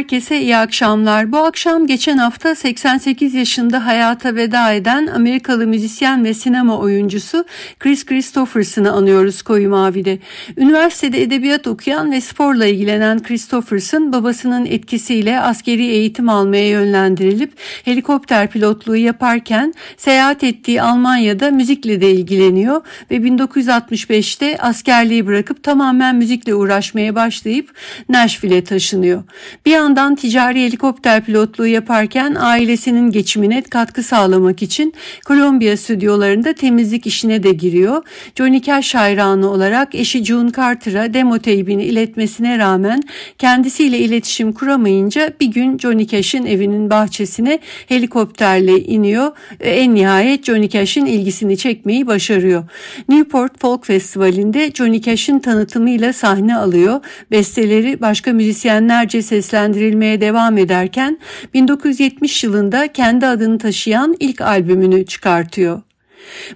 herkese iyi akşamlar. Bu akşam geçen hafta 88 yaşında hayata veda eden Amerikalı müzisyen ve sinema oyuncusu Chris Christopherson'ı anıyoruz Koyu Mavi'de. Üniversitede edebiyat okuyan ve sporla ilgilenen Christopherson babasının etkisiyle askeri eğitim almaya yönlendirilip helikopter pilotluğu yaparken seyahat ettiği Almanya'da müzikle de ilgileniyor ve 1965'te askerliği bırakıp tamamen müzikle uğraşmaya başlayıp Nashville'e taşınıyor. Bir yandan ticari helikopter pilotluğu yaparken ailesinin geçimine katkı sağlamak için Kolombiya stüdyolarında temizlik işine de giriyor. Johnny Cash hayranı olarak eşi June Carter'a demo teybini iletmesine rağmen kendisiyle iletişim kuramayınca bir gün Johnny Cash'in evinin bahçesine helikopterle iniyor. En nihayet Johnny Cash'in ilgisini çekmeyi başarıyor. Newport Folk Festivali'nde Johnny Cash'in tanıtımıyla sahne alıyor. Besteleri başka müzisyenlerce seslendirilmeye devam ederken 1970 yılında kendi adını taşıyan ilk albümünü çıkartıyor.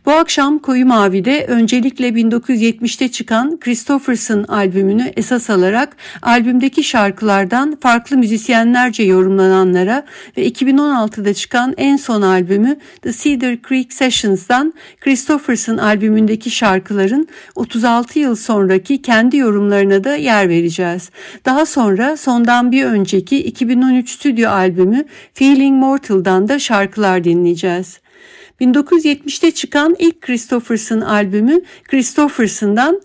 Bu akşam Koyu Mavi'de öncelikle 1970'te çıkan Christopherson albümünü esas alarak albümdeki şarkılardan farklı müzisyenlerce yorumlananlara ve 2016'da çıkan en son albümü The Cedar Creek Sessions'dan Christopherson albümündeki şarkıların 36 yıl sonraki kendi yorumlarına da yer vereceğiz. Daha sonra sondan bir önceki 2013 stüdyo albümü Feeling Mortal'dan da şarkılar dinleyeceğiz. 1970'te çıkan ilk Christopherson albümü Christopherson'dan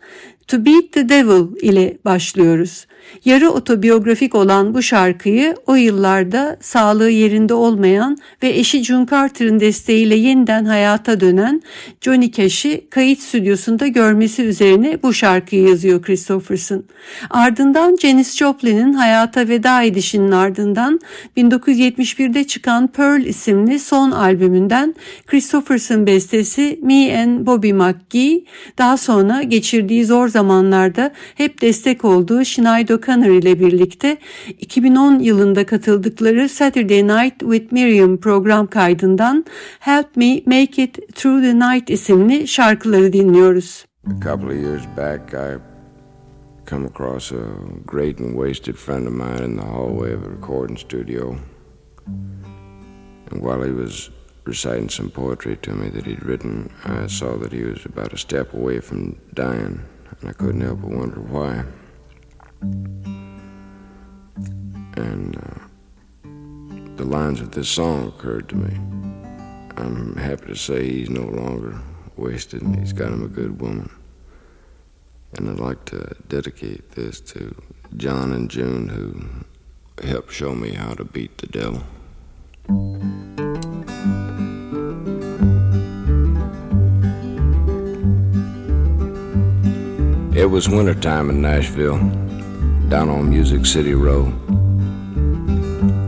To Beat the Devil ile başlıyoruz. Yarı otobiyografik olan bu şarkıyı o yıllarda sağlığı yerinde olmayan ve eşi June Carter'ın desteğiyle yeniden hayata dönen Johnny Cash'i kayıt stüdyosunda görmesi üzerine bu şarkıyı yazıyor Christopherson. Ardından Janis Joplin'in hayata veda edişinin ardından 1971'de çıkan Pearl isimli son albümünden Christopherson bestesi Me and Bobby McGee daha sonra geçirdiği zor zamanlarda hep destek olduğu Schneider O'Connor ile birlikte 2010 yılında katıldıkları Saturday Night with Miriam program kaydından Help Me Make It Through the Night isimli şarkıları dinliyoruz. A couple of years back I come across a great and wasted friend of mine in the hallway of a recording studio. And while he was reciting some poetry to me that he'd written, I saw that he was about a step away from dying, and I couldn't help but wonder why. And uh, the lines of this song occurred to me. I'm happy to say he's no longer wasted and he's got him a good woman. And I'd like to dedicate this to John and June who helped show me how to beat the devil. It was wintertime in Nashville down on Music City Road.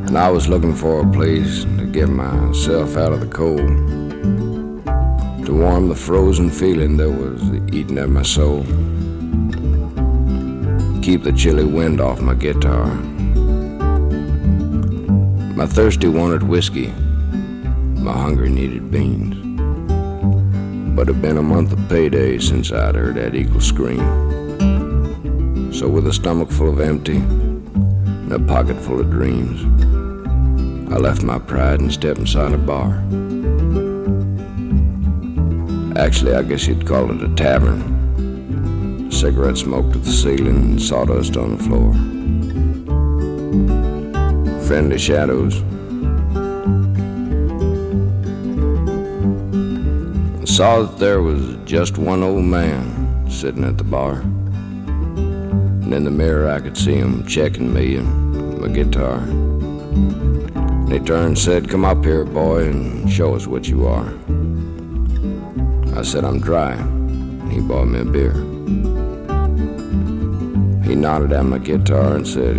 And I was looking for a place to get myself out of the cold, to warm the frozen feeling that was eating at my soul, keep the chilly wind off my guitar. My thirsty wanted whiskey, my hunger needed beans. But it'd been a month of payday since I'd heard that eagle scream. So, with a stomach full of empty and a pocket full of dreams, I left my pride and stepped inside a bar. Actually, I guess you'd call it a tavern. Cigarette smoke to the ceiling and sawdust on the floor. Friendly shadows. I saw that there was just one old man sitting at the bar. And in the mirror, I could see him checking me and my guitar. And he turned and said, Come up here, boy, and show us what you are. I said, I'm dry. And he bought me a beer. He nodded at my guitar and said,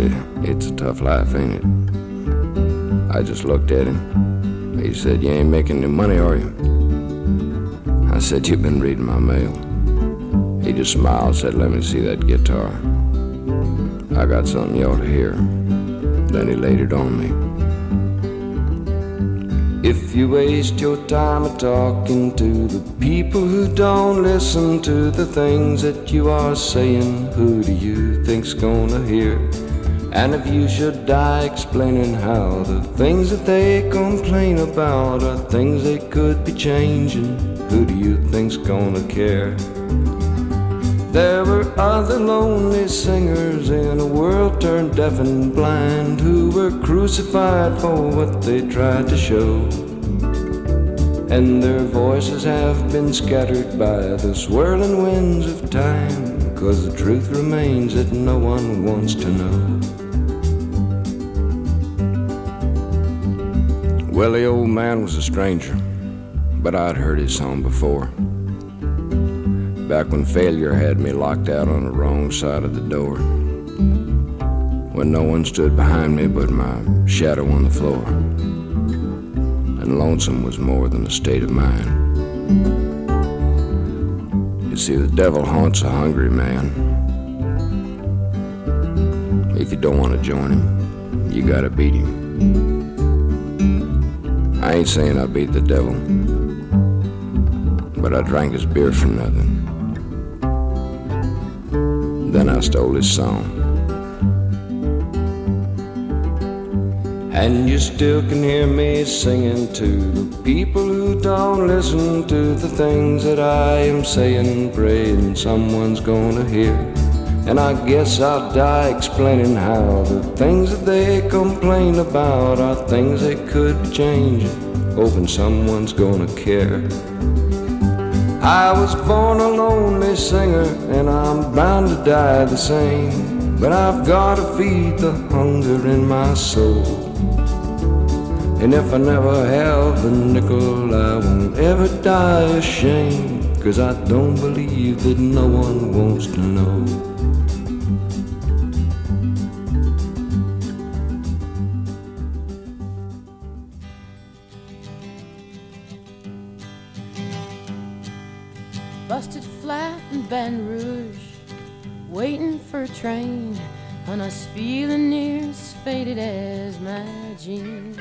It's a tough life, ain't it? I just looked at him. He said, You ain't making any money, are you? I said, You've been reading my mail. He just smiled and said, Let me see that guitar. I got something you ought to hear. Then he laid it on me. If you waste your time talking to the people who don't listen to the things that you are saying, who do you think's gonna hear? And if you should die explaining how the things that they complain about are things they could be changing, who do you think's gonna care? There were other lonely singers in a world turned deaf and blind who were crucified for what they tried to show. And their voices have been scattered by the swirling winds of time, cause the truth remains that no one wants to know. Well, the old man was a stranger, but I'd heard his song before back when failure had me locked out on the wrong side of the door. When no one stood behind me but my shadow on the floor. And lonesome was more than a state of mind. You see, the devil haunts a hungry man. If you don't want to join him, you gotta beat him. I ain't saying I beat the devil, but I drank his beer for nothing. Stole his song. And you still can hear me singing to the people who don't listen to the things that I am saying, praying someone's gonna hear. And I guess I'll die explaining how the things that they complain about are things they could be changing, hoping someone's gonna care. I was born a lonely singer, and I'm bound to die the same. But I've gotta feed the hunger in my soul. And if I never have a nickel, I won't ever die ashamed. Cause I don't believe that no one wants to know. Feeling near as faded as my jeans.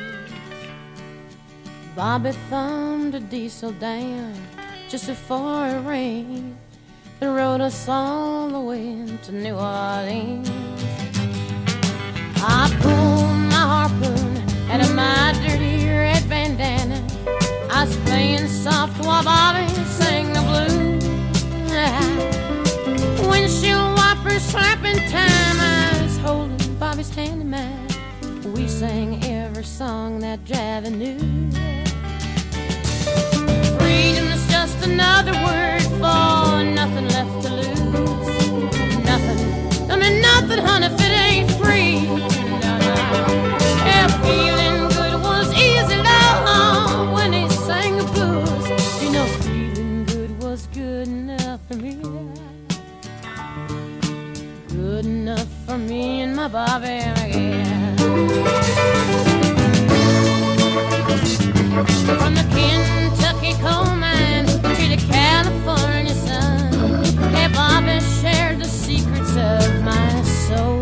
Bobby thumbed a diesel down just before it rained and rode us all the way to New Orleans. I pulled my harpoon out of my dirty red bandana. I was playing soft while Bobby sang the blues windshield wipers slapping time. Mine. We sang every song that Javi knew. Freedom is just another word for nothing left to lose. Nothing, I mean nothing, honey, if it ain't free. Yeah, feeling good was easy, love, when he sang the blues. You know, feeling good was good enough for me. For me and my Bobby again. From the Kentucky coal mine to the California sun, hey, Bobby shared the secrets of my soul.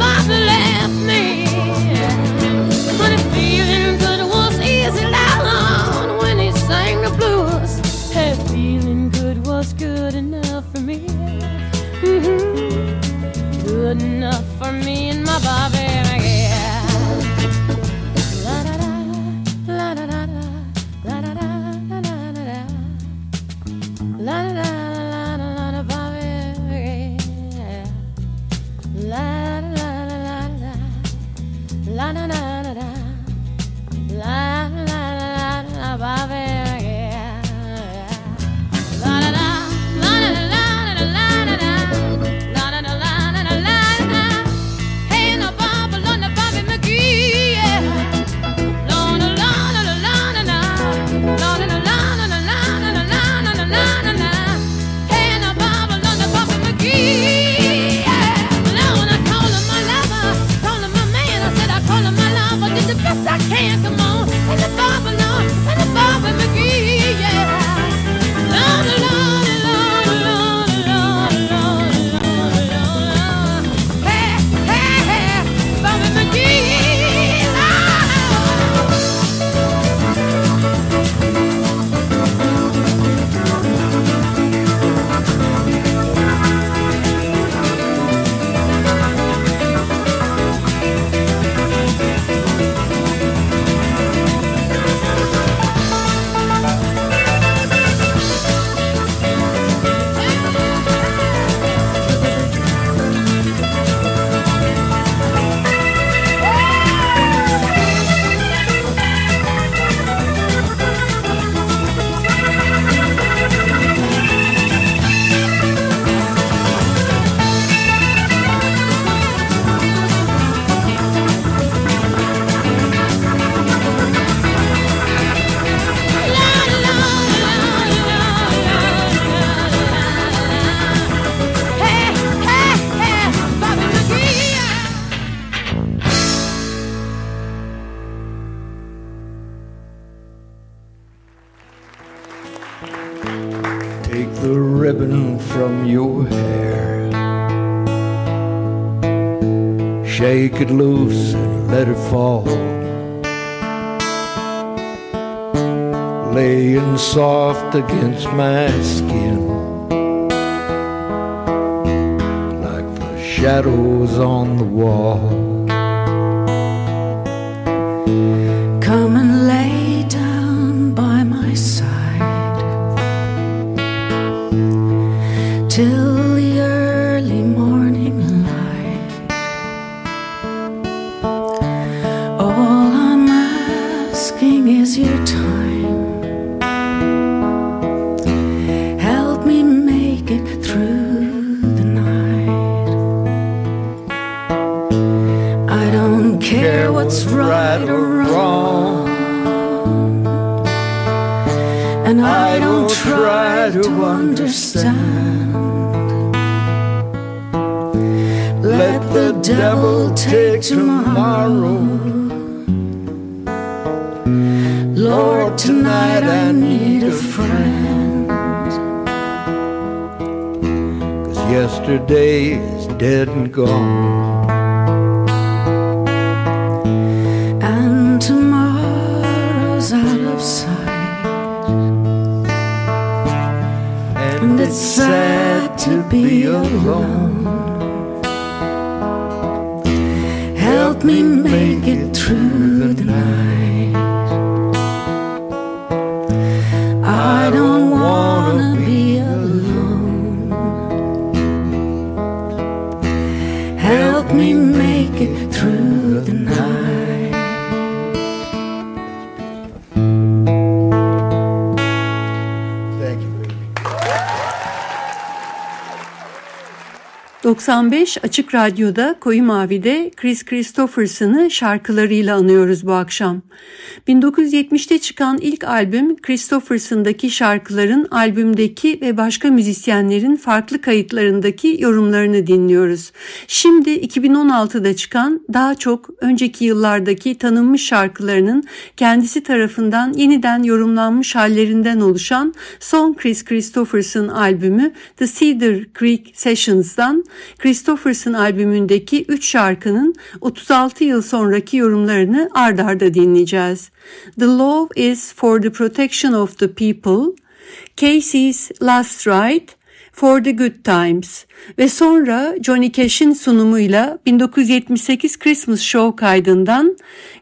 Bobby shake it loose and let it fall. Laying soft against my skin, like the shadows on the wall. Devil take tomorrow. Lord, tonight I need a friend. Cause yesterday is dead and gone. Help me make it through 95 Açık Radyo'da Koyu Mavi'de Chris Christopherson'ı şarkılarıyla anıyoruz bu akşam. 1970'te çıkan ilk albüm Christopherson'daki şarkıların albümdeki ve başka müzisyenlerin farklı kayıtlarındaki yorumlarını dinliyoruz. Şimdi 2016'da çıkan daha çok önceki yıllardaki tanınmış şarkılarının kendisi tarafından yeniden yorumlanmış hallerinden oluşan son Chris Christopherson albümü The Cedar Creek Sessions'dan Christopherson albümündeki 3 şarkının 36 yıl sonraki yorumlarını ard arda dinleyeceğiz. The Law is for the Protection of the People, Casey's Last Ride, For the Good Times ve sonra Johnny Cash'in sunumuyla 1978 Christmas Show kaydından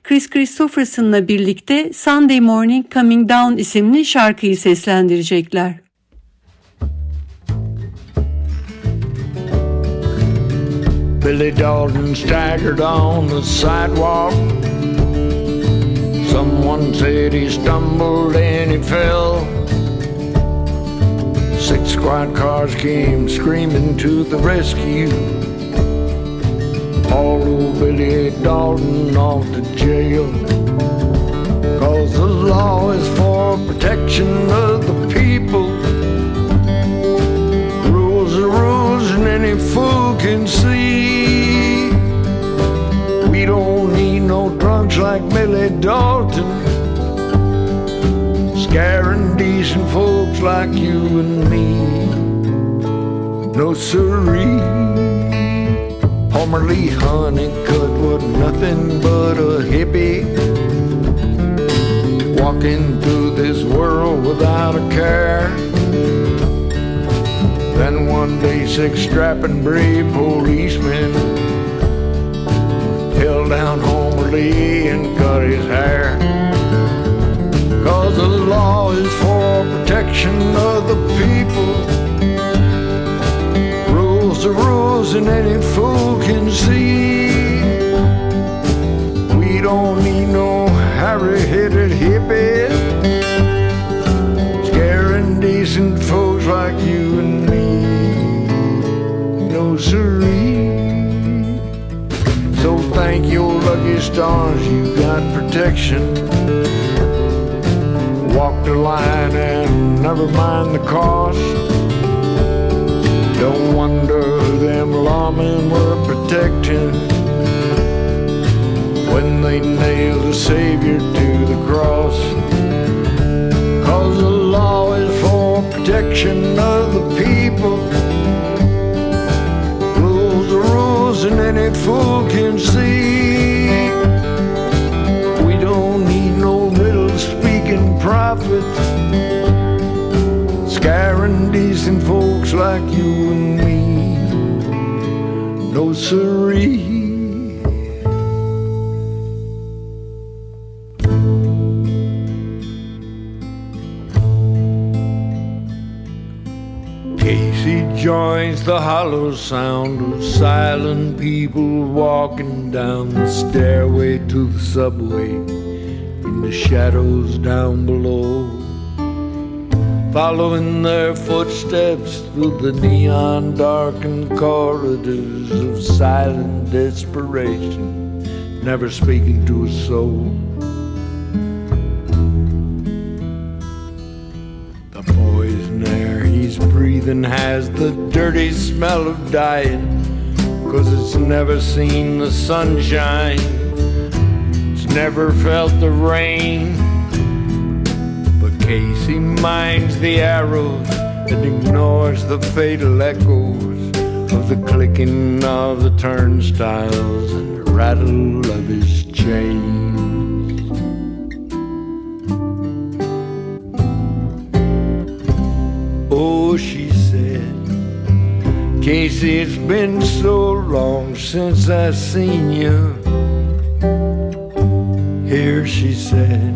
Chris Christopherson'la birlikte Sunday Morning Coming Down isimli şarkıyı seslendirecekler. Billy Dalton staggered on the sidewalk Someone said he stumbled and he fell. Six squad cars came screaming to the rescue. All Hauled Billy Dalton off to jail. Cause the law is for protection of the people. Rules are rules and any fool can Dalton. Scaring decent folks like you and me. No siree. Homer Lee Honeycutt was nothing but a hippie walking through this world without a care. Then one day, six strapping brave policemen held down Homer Lee and cut his hair. Cause the law is for protection of the people. Rules are rules, and any fool can see. We don't need no Harry-headed hippie lucky stars you got protection Walk the line and never mind the cost Don't wonder them lawmen were protecting when they nailed the Savior to the cross. Cause the law is for protection of the people. Rules are rules, and any fool can see. Prophet. Scaring decent folks like you and me. No siree. Casey joins the hollow sound of silent people walking down the stairway to the subway the shadows down below. Following their footsteps through the neon darkened corridors of silent desperation, never speaking to a soul. The poison air he's breathing has the dirty smell of dying, cause it's never seen the sunshine, never felt the rain. But Casey minds the arrows and ignores the fatal echoes of the clicking of the turnstiles and the rattle of his chain. Oh, she said, Casey, it's been so long since I seen you. Here, she said,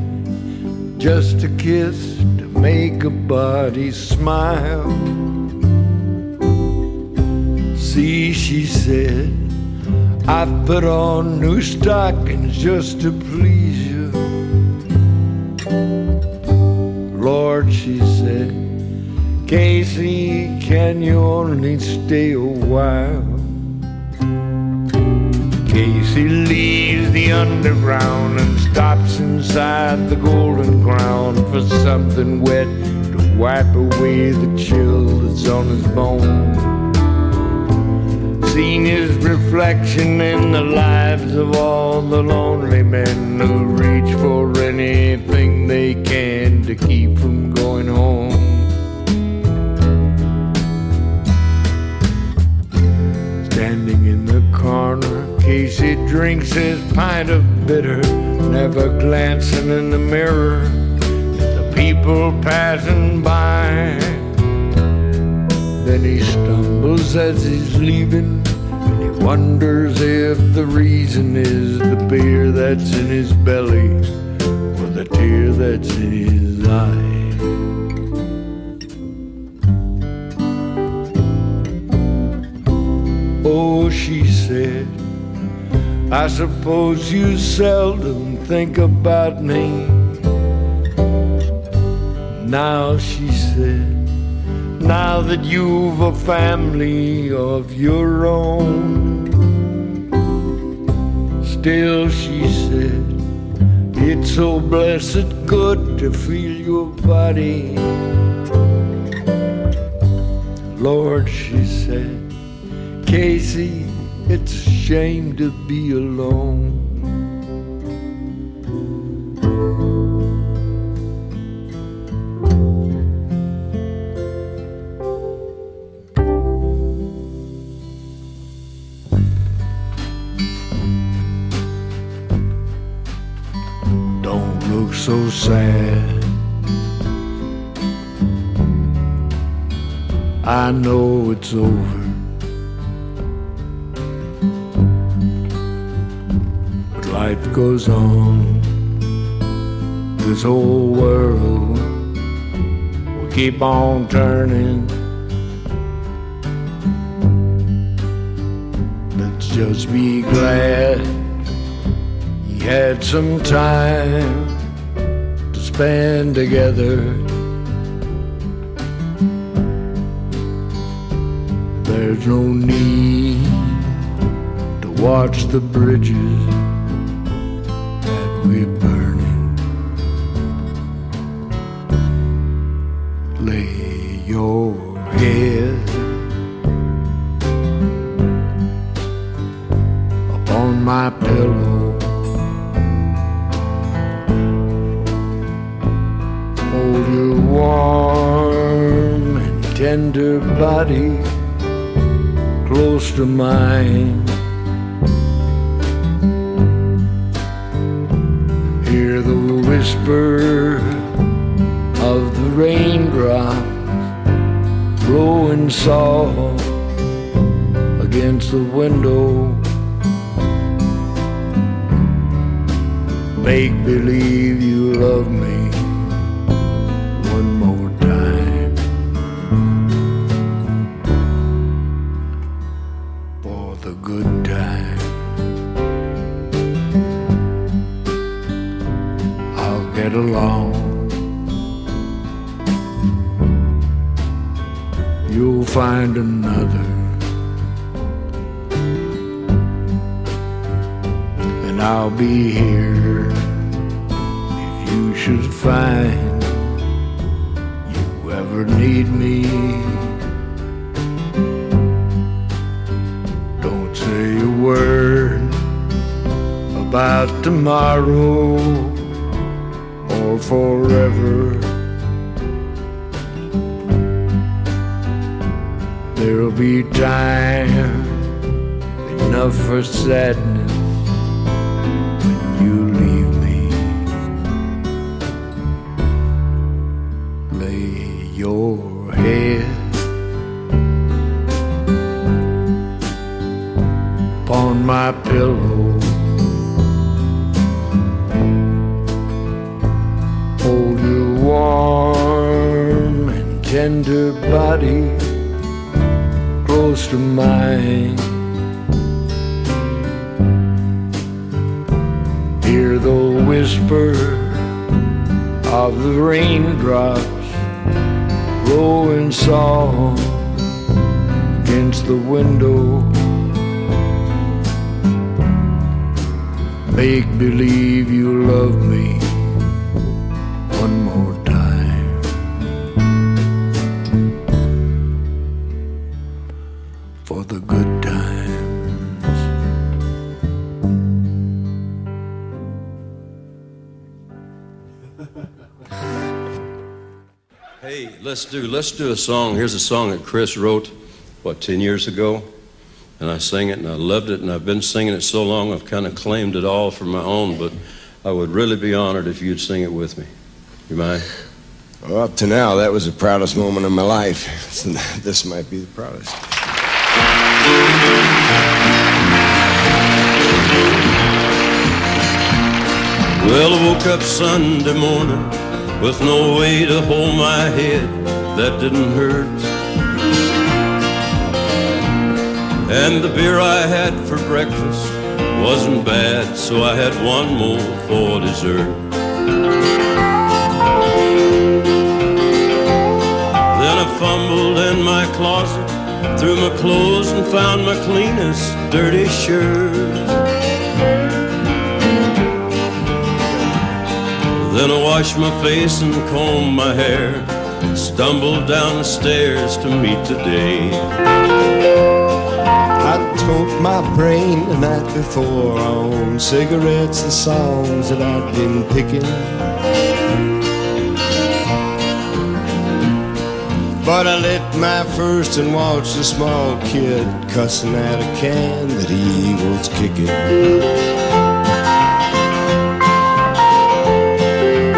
just a kiss to make a body smile. See, she said, I've put on new stockings just to please you. Lord, she said, Casey, can you only stay a while? Casey leaves underground and stops inside the golden crown for something wet to wipe away the chill that's on his bones. Seen his reflection in the lives of all the lonely men who reach for anything they can to keep from going home. Standing in the corner, Casey drinks his pint of bitter, never glancing in the mirror at the people passing by. Then he stumbles as he's leaving, and he wonders if the reason is the beer that's in his belly or the tear that's in his eye. Oh, she said, I suppose you seldom think about me. Now she said, now that you've a family of your own. Still, she said, it's so blessed good to feel your body. Lord, she said, Casey, it's a shame to be alone. Don't look so sad. I know it's over. Goes on. This whole world will keep on turning. Let's just be glad he had some time to spend together. There's no need to watch the bridges For the good times. Hey, let's do let's do a song. Here's a song that Chris wrote, what, ten years ago, and I sang it and I loved it, and I've been singing it so long I've kind of claimed it all for my own. But I would really be honored if you'd sing it with me. You mind? Well, up to now, that was the proudest moment of my life. So this might be the proudest. Well, I woke up Sunday morning with no way to hold my head that didn't hurt. And the beer I had for breakfast wasn't bad, so I had one more for dessert. Then I fumbled in my closet, threw my clothes and found my cleanest dirty shirt. Then I washed my face and combed my hair, stumbled down the stairs to meet the day. I smoked my brain the night before on cigarettes and songs that I'd been picking. But I lit my first and watched a small kid cussing at a can that he was kicking.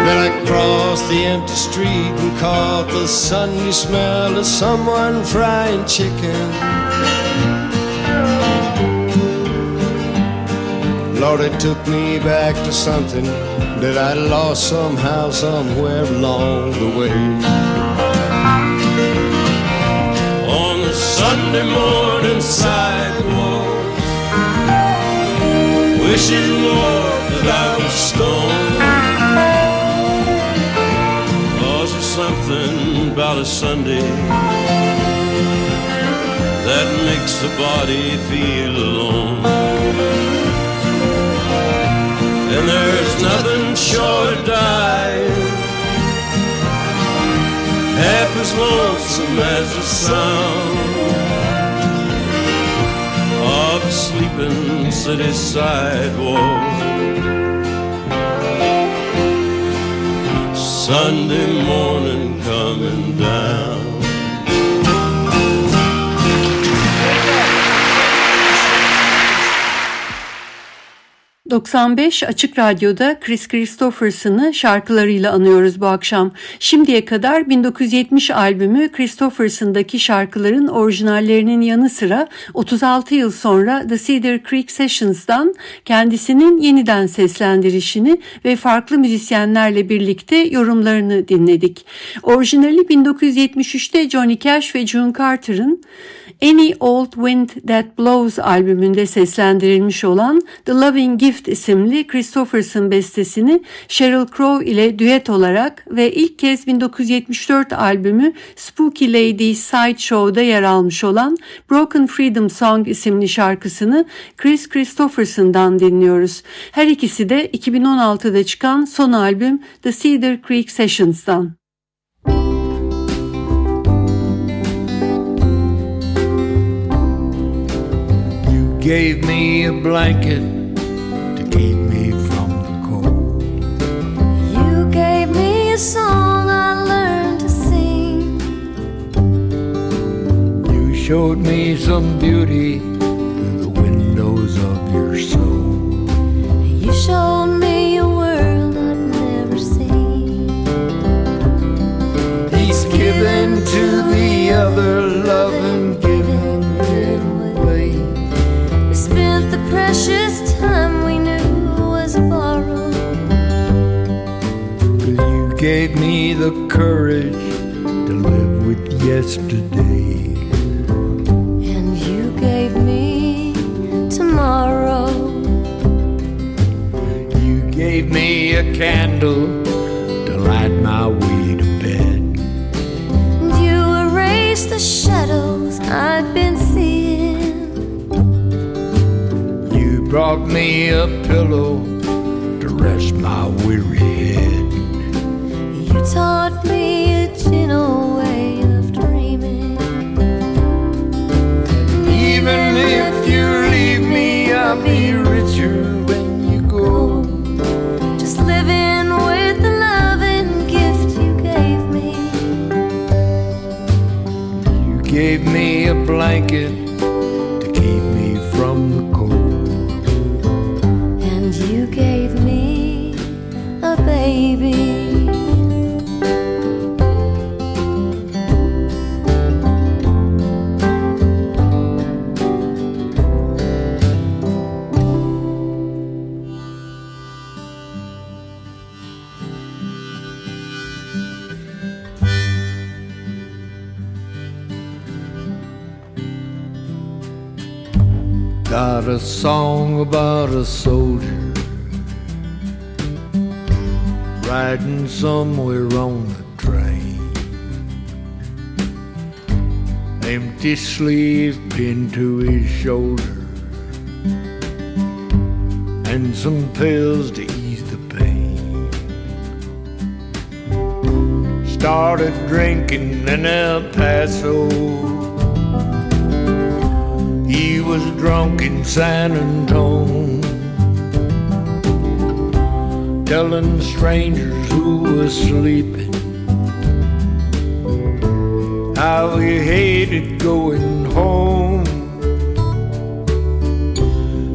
Then I crossed the empty street and caught the Sunday smell of someone frying chicken. Lord, it took me back to something that I lost somehow, somewhere along the way. Sunday morning sidewalk, wishing, more that I was stoned. Cause there's something about a Sunday that makes the body feel alone. And there's nothing short of dying Half as lonesome as the sound sleeping city sidewalk. Sunday morning coming down 95 Açık Radyo'da Chris Christopherson'ı şarkılarıyla anıyoruz bu akşam. Şimdiye kadar 1970 albümü Christopherson'daki şarkıların orijinallerinin yanı sıra 36 yıl sonra The Cedar Creek Sessions'dan kendisinin yeniden seslendirişini ve farklı müzisyenlerle birlikte yorumlarını dinledik. Orijinali 1973'te Johnny Cash ve June Carter'ın Any Old Wind That Blows albümünde seslendirilmiş olan The Loving Gift isimli Christopherson bestesini Sheryl Crow ile düet olarak ve ilk kez 1974 albümü Spooky Lady Side Show'da yer almış olan Broken Freedom Song isimli şarkısını Chris Christopherson'dan dinliyoruz. Her ikisi de 2016'da çıkan son albüm The Cedar Creek Sessions'dan. gave me a blanket keep me from the cold. You gave me a song I learned to sing. You showed me some beauty through the windows of your soul. You showed me a world I'd never seen. He's given to the other gave me the courage to live with yesterday. And you gave me tomorrow. You gave me a candle to light my way to bed. And you erased the shadows I'd been seeing. You brought me a pillow to rest my weary head. Taught me a gentle way of dreaming. Even if you leave me, I'll be richer when you go. Just living with the loving gift you gave me. You gave me a blanket about a soldier riding somewhere on the train. empty sleeve pinned to his shoulder, and some pills to ease the pain. Started drinking in El Paso. Drunk in San Antone, telling strangers who was sleeping how he hated going home.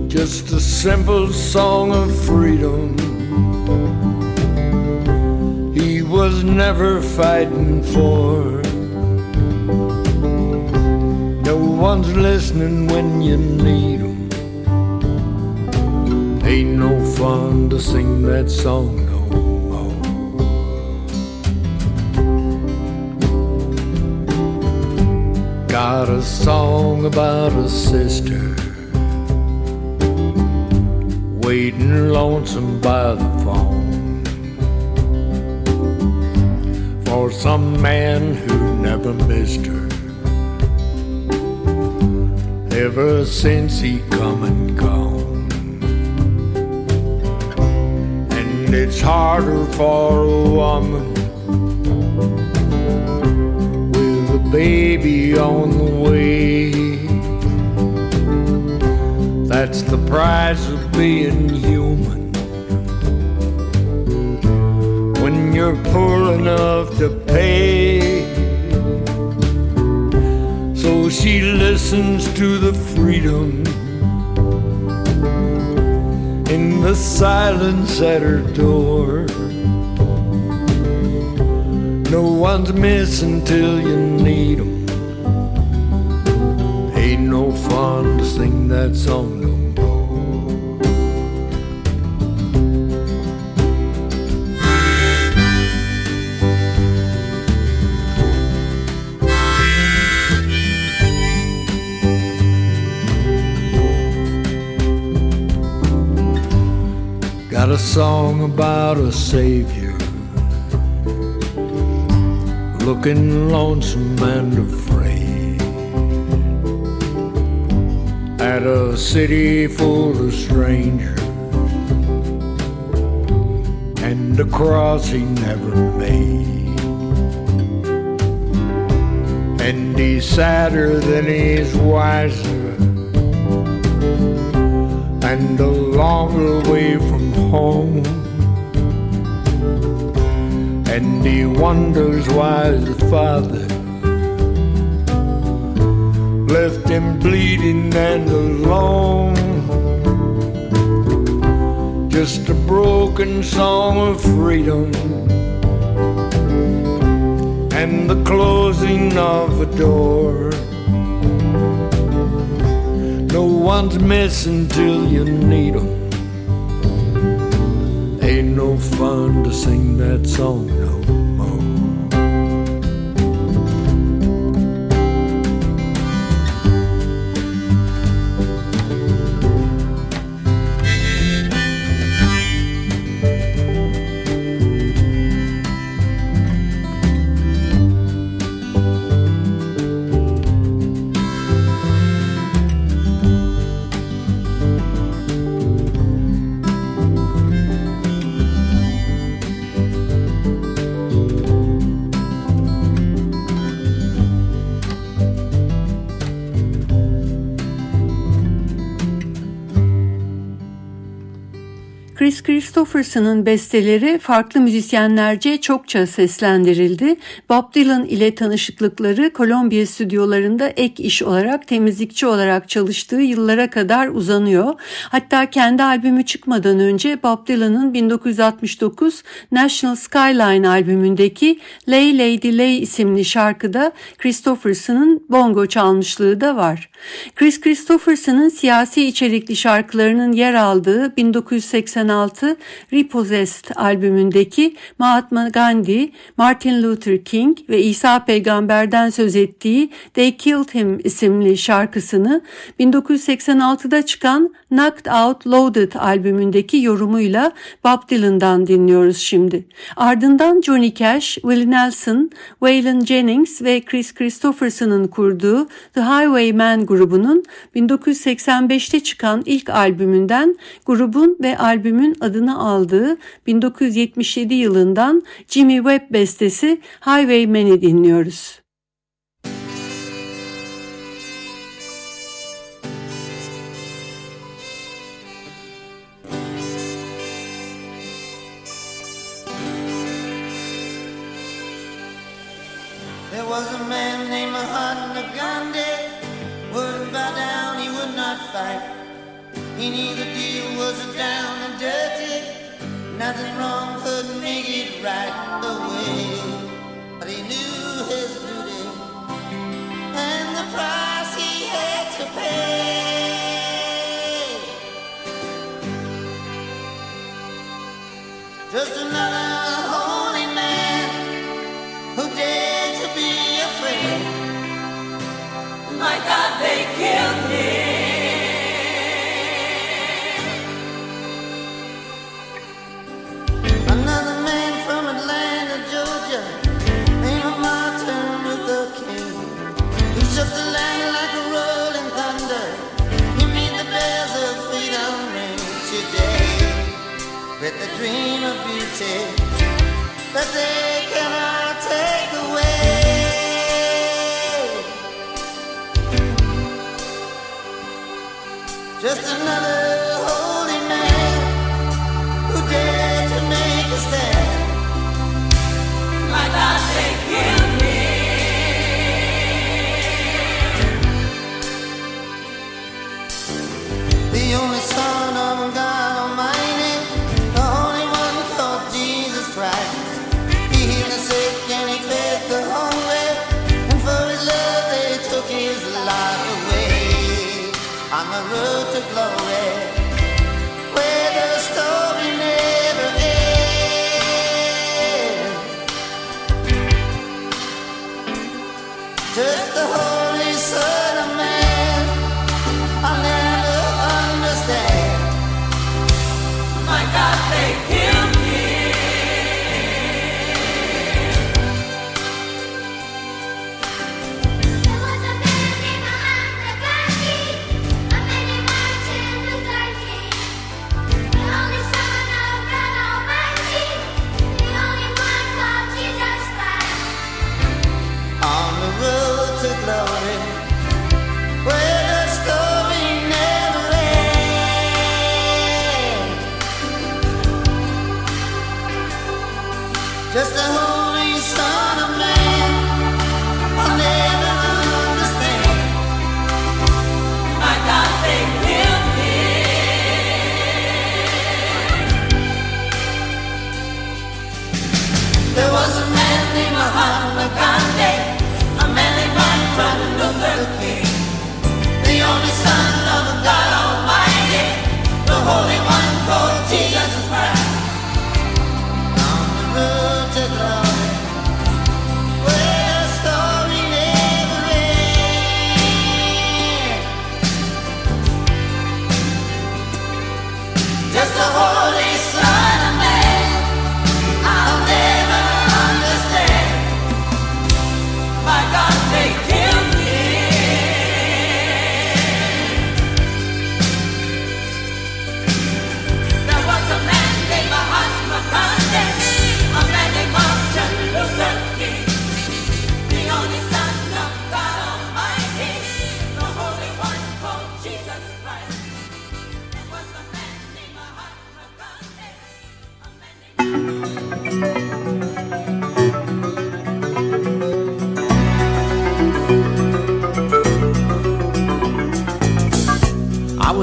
Just a simple song of freedom. He was never fighting for. One's listening when you need 'em. Ain't no fun to sing that song no more. Got a song about a sister waiting lonesome by the phone for some man who never missed her ever since he come and gone. And it's harder for a woman with a baby on the way. That's the price of being human. When you're poor enough to pay. Listens to the freedom in the silence at her door. No one's missing till you need 'em. Ain't no fun to sing that song song about a savior. Looking lonesome and afraid. At a city full of strangers. And a cross he never made. And he's sadder than he's wiser. And a longer way from home. And he wonders why his father left him bleeding and alone. Just a broken song of freedom and the closing of a door. No one's missing till you need 'em. Ain't no fun to sing that song Christopherson'ın besteleri farklı müzisyenlerce çokça seslendirildi. Bob Dylan ile tanışıklıkları Kolombiya stüdyolarında ek iş olarak temizlikçi olarak çalıştığı yıllara kadar uzanıyor. Hatta kendi albümü çıkmadan önce Bob Dylan'ın 1969 National Skyline albümündeki Lay Lady Lay isimli şarkıda Christopherson'ın bongo çalmışlığı da var. Chris Christopherson'ın siyasi içerikli şarkılarının yer aldığı 1986 şarkısı Repossessed albümündeki Mahatma Gandhi, Martin Luther King ve İsa Peygamber'den söz ettiği They Killed Him isimli şarkısını 1986'da çıkan Knocked Out Loaded albümündeki yorumuyla Bob Dylan'dan dinliyoruz şimdi. Ardından Johnny Cash, Willie Nelson, Waylon Jennings ve Chris Christopherson'ın kurduğu The Highwaymen grubunun 1985'te çıkan ilk albümünden grubun ve albümün adını aldığı 1977 yılından Jimmy Webb bestesi Highwaymen'i dinliyoruz. A down, he would not deal was down and dirty. Nothing wrong could make it right away. But he knew his duty and the price he had to pay. Just another holy man who dared to be afraid. My God, they killed dream of beauty that they cannot take away. Just another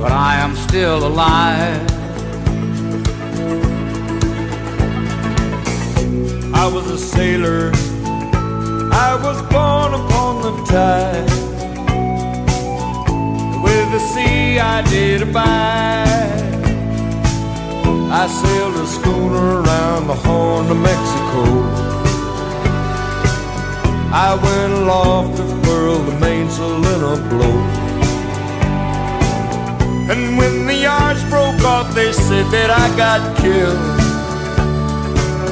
but I am still alive. I was a sailor, I was born upon the tide. With the sea I did abide. I sailed a schooner around the Horn of Mexico. I went aloft to furl the mainsail in a blow. And when the yards broke off, they said that I got killed.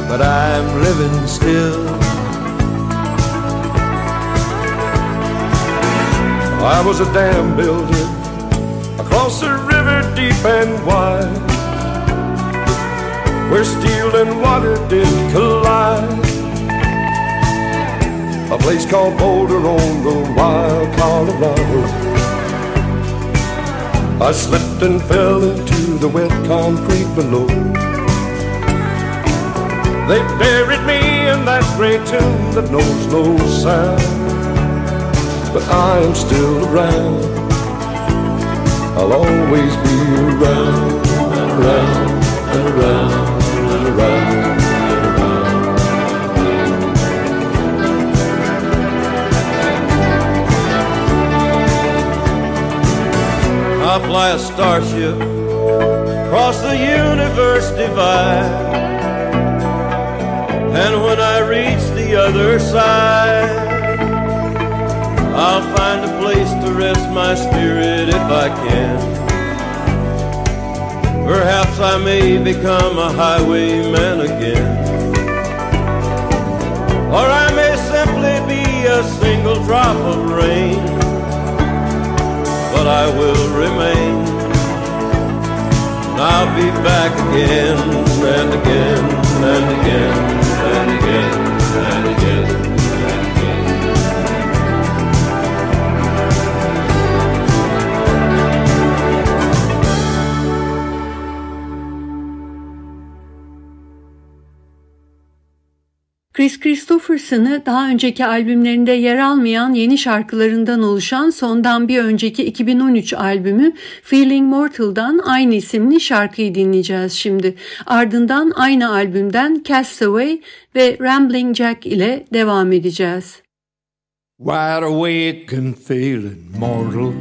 But I'm living still. I was a dam builder across a river deep and wide where steel and water did collide. A place called Boulder on the wild Colorado. I slipped and fell into the wet concrete below. They buried me in that great tomb that knows no sound. But I am still around. I'll always be around around and around and around I fly a starship across the universe divide. And when I reach the other side, I'll find a place to rest my spirit if I can. Perhaps I may become a highwayman again. Or I may simply be a single drop of rain. But I will remain. And I'll be back again and again and again Chris Christopherson'ı daha önceki albümlerinde yer almayan yeni şarkılarından oluşan sondan bir önceki 2013 albümü Feeling Mortal'dan aynı isimli şarkıyı dinleyeceğiz şimdi. Ardından aynı albümden Castaway ve Rambling Jack ile devam edeceğiz. Wide awake and feeling mortal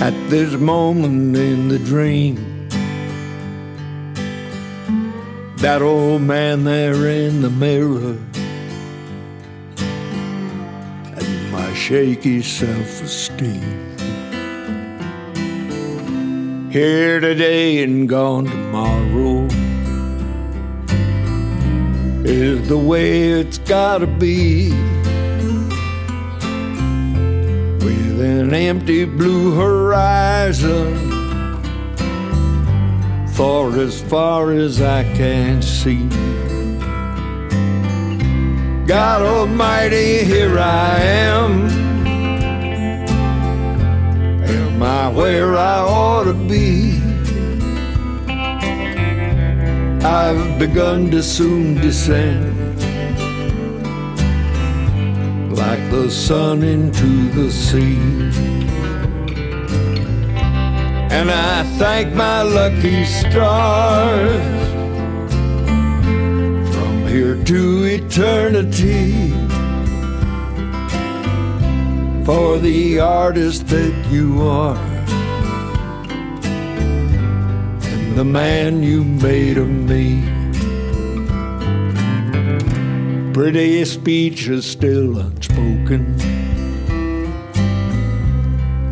at this moment in the dream. That old man there in the mirror and my shaky self esteem. Here today and gone tomorrow is the way it's gotta be. With an empty blue horizon for as far as I can see. God Almighty, here I am. Am I where I ought to be? I've begun to soon descend like the sun into the sea. And I thank my lucky stars. From here to eternity. For the artist that you are. And the man you made of me. Pretty speech is still unspoken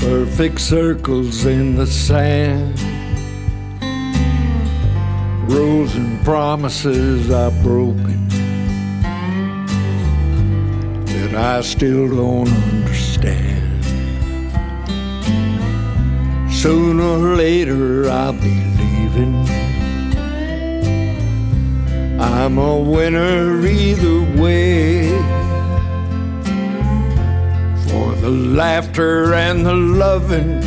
perfect circles in the sand. Rules and promises I've broken that I still don't understand. Sooner or later I'll be leaving. I'm a winner either way the laughter and the loving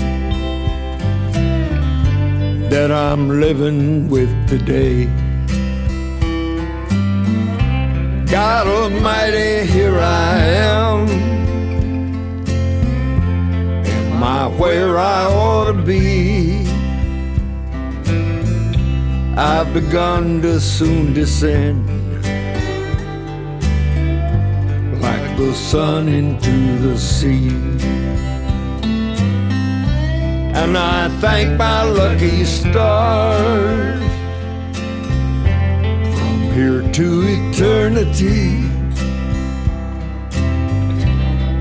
that I'm living with today. God Almighty, here I am. Am I where I ought to be? I've begun to soon descend the sun into the sea. And I thank my lucky stars from here to eternity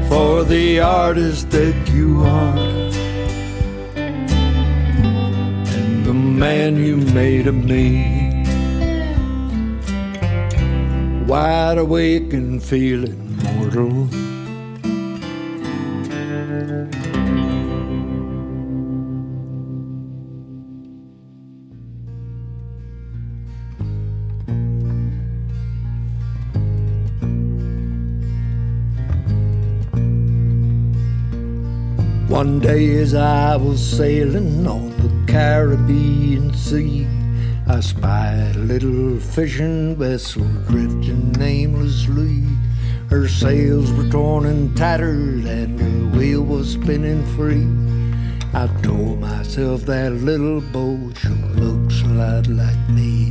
for the artist that you are and the man you made of me. Wide awake and feeling mortal. One day as I was sailing on the Caribbean Sea, I spied a little fishing vessel drifting aimlessly. Her sails were torn and tattered, and her wheel was spinning free. I told myself that little boat sure looks a lot like me.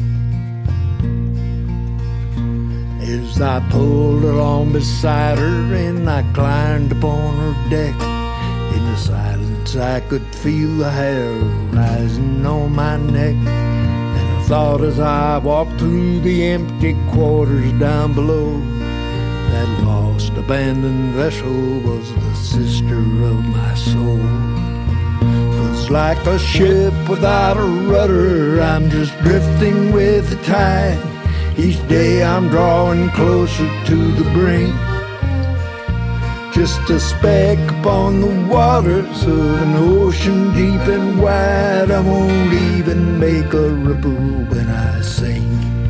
As I pulled along beside her and I climbed upon her deck, in the silence I could feel the hair rising on my neck. And I thought as I walked through the empty quarters down below, that lost, abandoned vessel was the sister of my soul. 'Twas like a ship without a rudder, I'm just drifting with the tide. Each day I'm drawing closer to the brink. Just a speck upon the waters of an ocean deep and wide. I won't even make a ripple when I sink.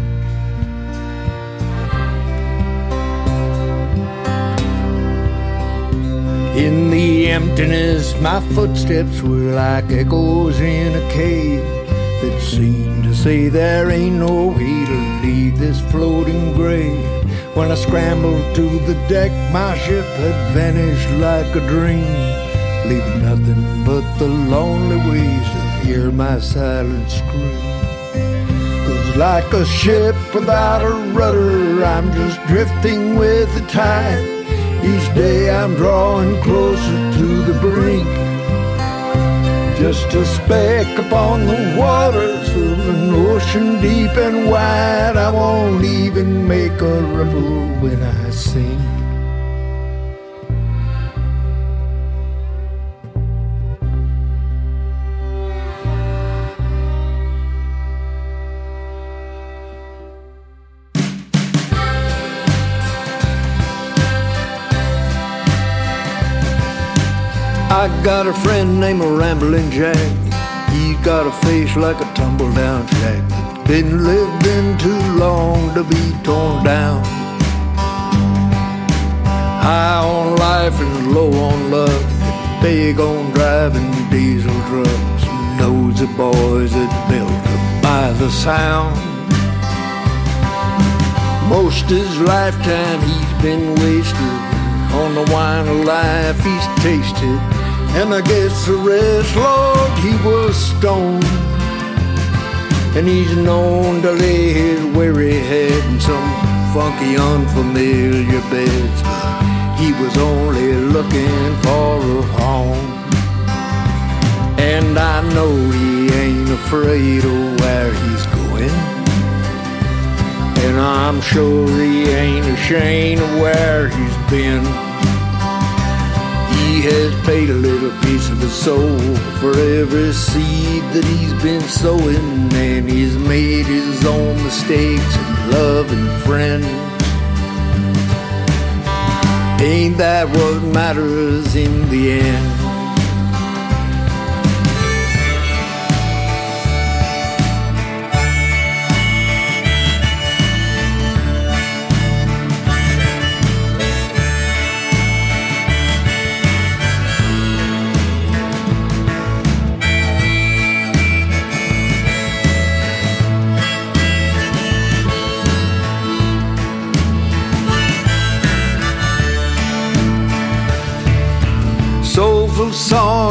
In the emptiness, my footsteps were like echoes in a cave that seemed to say there ain't no way to leave this floating grave. When I scrambled to the deck, my ship had vanished like a dream, leaving nothing but the lonely ways to hear my silent scream. Cause like a ship without a rudder, I'm just drifting with the tide. Each day I'm drawing closer to the brink. Just a speck upon the waters of an ocean deep and wide. I won't even make a ripple when I sing. I got a friend named Rambling Jack. He's got a face like a tumble down shack been lived in too long to be torn down. High on life and low on luck, big on driving diesel trucks. The boys that built up by the sound. Most his lifetime he's been wasted on the wine of life he's tasted. And I guess the rest, Lord, he was stoned. And he's known to lay his weary head in some funky, unfamiliar beds. But he was only looking for a home. And I know he ain't afraid of where he's going. And I'm sure he ain't ashamed of where he's been. He has paid a little piece of his soul for every seed that he's been sowing, and he's made his own mistakes and loving friends. Ain't that what matters in the end?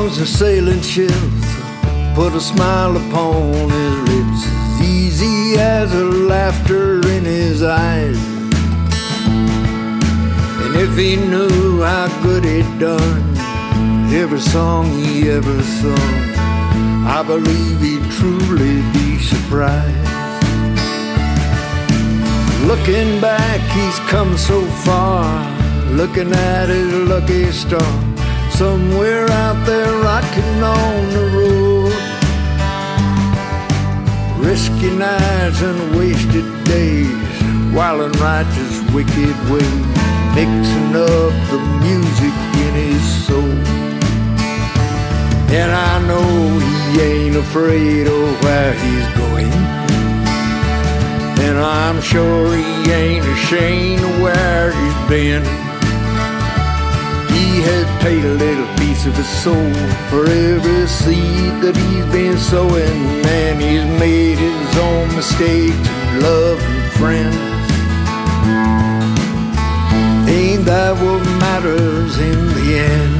Songs of sailing ships put a smile upon his lips, as easy as a laughter in his eyes. And if he knew how good he'd done every song he ever sung, I believe he'd truly be surprised. Looking back, he's come so far, looking at his lucky star, somewhere out there rocking on the road. Risky nights and wasted days, while in righteous wicked ways, mixing up the music in his soul. And I know he ain't afraid of where he's going. And I'm sure he ain't ashamed of where he's been. He has paid a little piece of his soul for every seed that he's been sowing. And he's made his own mistakes and love and friends. Ain't that what matters in the end?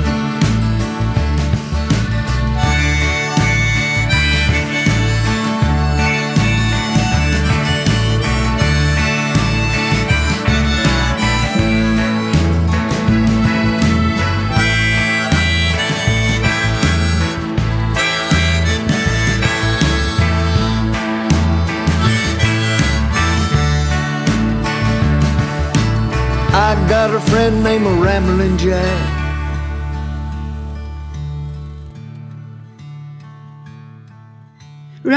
Got a friend named Ramblin' Jack.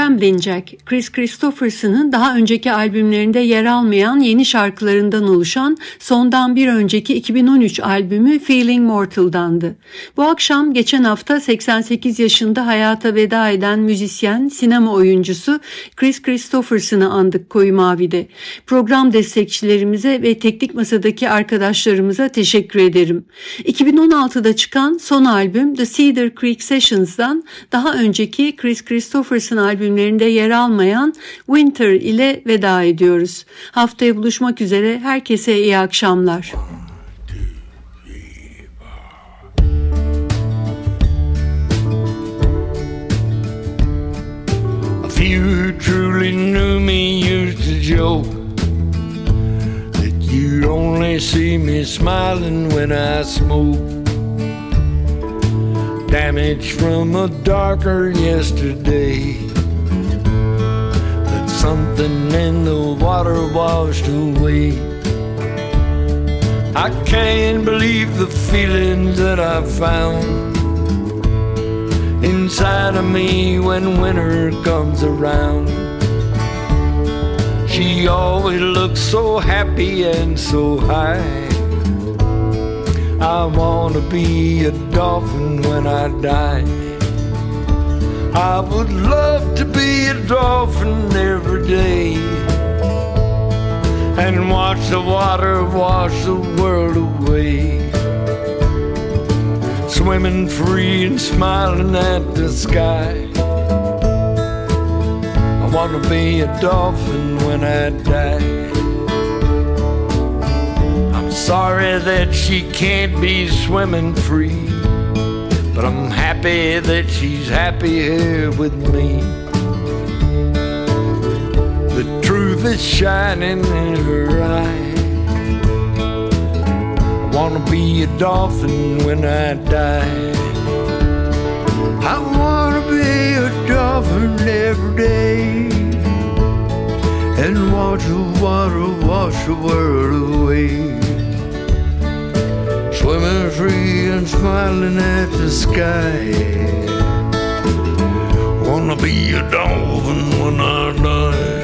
Ramblin' Jack, Chris Christopherson'ın daha önceki albümlerinde yer almayan yeni şarkılarından oluşan sondan bir önceki 2013 albümü Feeling Mortal'dandı. Bu akşam geçen hafta 88 yaşında hayata veda eden müzisyen, sinema oyuncusu Chris Christopherson'ı andık Koyu Mavi'de. Program destekçilerimize ve teknik masadaki arkadaşlarımıza teşekkür ederim. 2016'da çıkan son albüm The Cedar Creek Sessions'dan daha önceki Chris Christopherson albümlerinde yer almayan Winter ile veda ediyoruz. Haftaya buluşmak üzere herkese iyi akşamlar. Who truly knew me used to joke that you only see me smiling when I smoke. Damage from a darker yesterday. Something in the water washed away. I can't believe the feelings that I found inside of me when winter comes around. She always looks so happy and so high. I wanna be a dolphin when I die. I would love to be a dolphin every day and watch the water wash the world away swimming free and smiling at the sky. I wanna be a dolphin when I die. I'm sorry that she can't be swimming free, but I'm happy that she's happy here with me. The truth is shining in her eyes. I wanna be a dolphin when I die. I wanna be a dolphin every day and watch the water wash the world away. Swimming free and smiling at the sky. Wanna be a dolphin when I die.